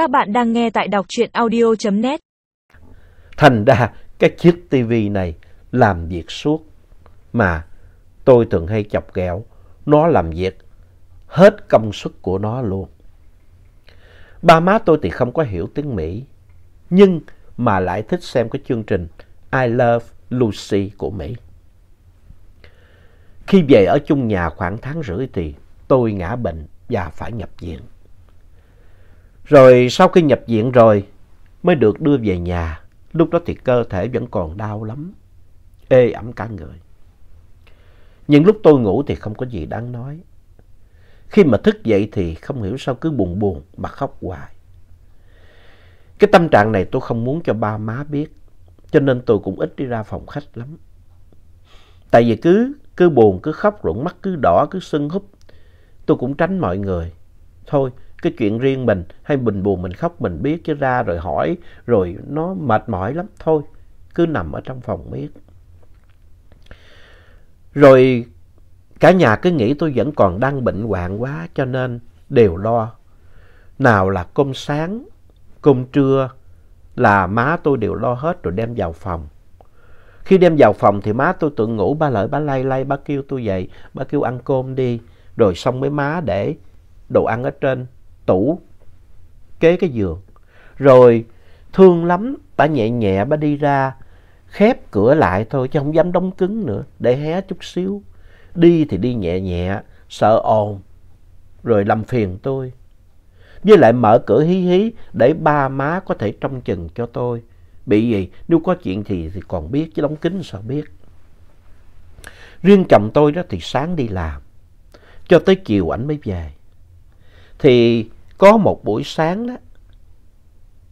Các bạn đang nghe tại đọc truyện audio.net. Thành ra cái chiếc tivi này làm việc suốt. Mà tôi thường hay chọc ghẹo, nó làm việc hết công suất của nó luôn. Ba má tôi thì không có hiểu tiếng Mỹ, nhưng mà lại thích xem cái chương trình I Love Lucy của Mỹ. Khi về ở chung nhà khoảng tháng rưỡi thì tôi ngã bệnh và phải nhập viện. Rồi sau khi nhập viện rồi mới được đưa về nhà. Lúc đó thì cơ thể vẫn còn đau lắm, ê ẩm cả người. Nhưng lúc tôi ngủ thì không có gì đáng nói. Khi mà thức dậy thì không hiểu sao cứ buồn buồn mà khóc hoài. Cái tâm trạng này tôi không muốn cho ba má biết, cho nên tôi cũng ít đi ra phòng khách lắm. Tại vì cứ cứ buồn, cứ khóc, rụng mắt cứ đỏ, cứ sưng húp. Tôi cũng tránh mọi người. Thôi, cái chuyện riêng mình hay mình buồn mình khóc mình biết chứ ra rồi hỏi rồi nó mệt mỏi lắm. Thôi, cứ nằm ở trong phòng biết. Rồi cả nhà cứ nghĩ tôi vẫn còn đang bệnh hoạn quá cho nên đều lo. Nào là cơm sáng, cơm trưa là má tôi đều lo hết rồi đem vào phòng. Khi đem vào phòng thì má tôi tự ngủ, ba lợi ba lay lay, ba kêu tôi dậy, ba kêu ăn cơm đi. Rồi xong với má để đồ ăn ở trên tủ kế cái giường. Rồi thương lắm, bà nhẹ nhẹ bà đi ra, khép cửa lại thôi chứ không dám đóng cứng nữa, để hé chút xíu. Đi thì đi nhẹ nhẹ, sợ ồn, rồi làm phiền tôi. Với lại mở cửa hí hí để ba má có thể trông chừng cho tôi. Bị gì, nếu có chuyện thì, thì còn biết, chứ đóng kín sao biết. Riêng chồng tôi đó thì sáng đi làm, cho tới chiều ảnh mới về. Thì có một buổi sáng đó,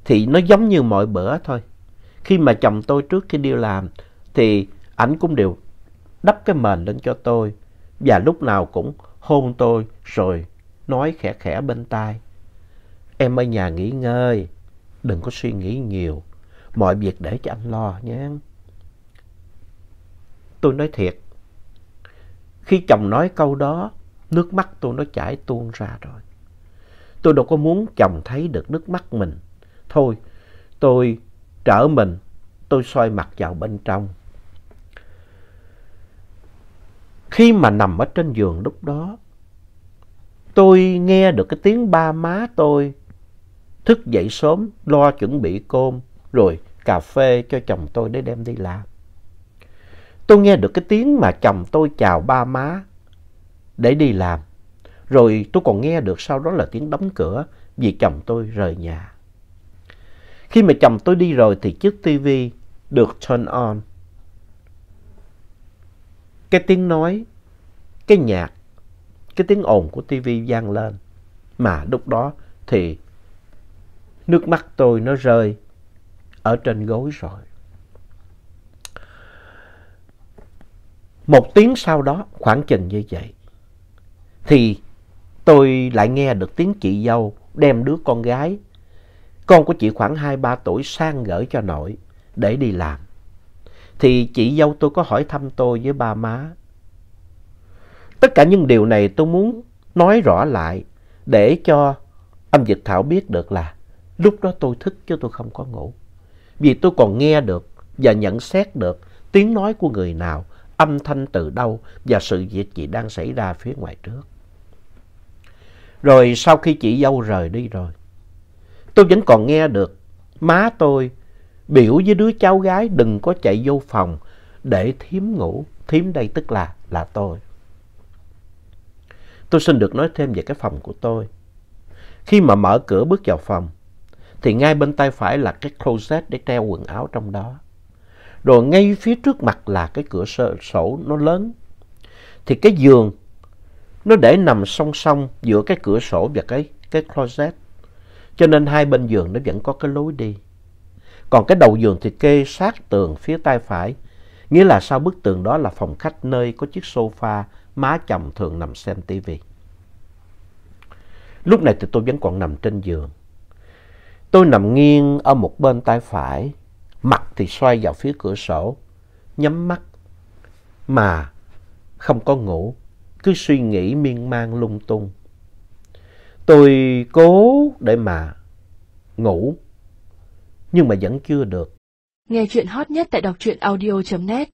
thì nó giống như mọi bữa thôi. Khi mà chồng tôi trước khi đi làm, thì ảnh cũng đều đắp cái mền lên cho tôi. Và lúc nào cũng hôn tôi rồi nói khẽ khẽ bên tai. Em ở nhà nghỉ ngơi, đừng có suy nghĩ nhiều. Mọi việc để cho anh lo nhé. Tôi nói thiệt. Khi chồng nói câu đó, nước mắt tôi nó chảy tuôn ra rồi. Tôi đâu có muốn chồng thấy được nước mắt mình. Thôi, tôi trở mình, tôi xoay mặt vào bên trong. Khi mà nằm ở trên giường lúc đó, tôi nghe được cái tiếng ba má tôi thức dậy sớm lo chuẩn bị cơm rồi cà phê cho chồng tôi để đem đi làm. Tôi nghe được cái tiếng mà chồng tôi chào ba má để đi làm. Rồi tôi còn nghe được sau đó là tiếng đóng cửa vì chồng tôi rời nhà. Khi mà chồng tôi đi rồi thì chiếc tivi được turn on. Cái tiếng nói, cái nhạc, cái tiếng ồn của tivi vang lên. Mà lúc đó thì nước mắt tôi nó rơi ở trên gối rồi. Một tiếng sau đó, khoảng chừng như vậy, thì tôi lại nghe được tiếng chị dâu đem đứa con gái, con của chị khoảng 2-3 tuổi sang gửi cho nội để đi làm. Thì chị dâu tôi có hỏi thăm tôi với ba má. Tất cả những điều này tôi muốn nói rõ lại để cho anh Dịch Thảo biết được là lúc đó tôi thức chứ tôi không có ngủ. Vì tôi còn nghe được và nhận xét được tiếng nói của người nào, âm thanh từ đâu và sự việc gì đang xảy ra phía ngoài trước. Rồi sau khi chị dâu rời đi rồi, tôi vẫn còn nghe được má tôi biểu với đứa cháu gái đừng có chạy vô phòng để thím ngủ. Thím đây tức là là tôi. Tôi xin được nói thêm về cái phòng của tôi. Khi mà mở cửa bước vào phòng, thì ngay bên tay phải là cái closet để treo quần áo trong đó. Rồi ngay phía trước mặt là cái cửa sổ nó lớn. Thì cái giường nó để nằm song song giữa cái cửa sổ và cái, cái closet. Cho nên hai bên giường nó vẫn có cái lối đi. Còn cái đầu giường thì kê sát tường phía tay phải. Nghĩa là sau bức tường đó là phòng khách nơi có chiếc sofa má chồng thường nằm xem tivi. Lúc này thì tôi vẫn còn nằm trên giường. Tôi nằm nghiêng ở một bên tay phải, mặt thì xoay vào phía cửa sổ, nhắm mắt, mà không có ngủ, cứ suy nghĩ miên man lung tung. Tôi cố để mà ngủ. Nhưng mà vẫn chưa được. Nghe chuyện hot nhất tại đọc truyện audio.net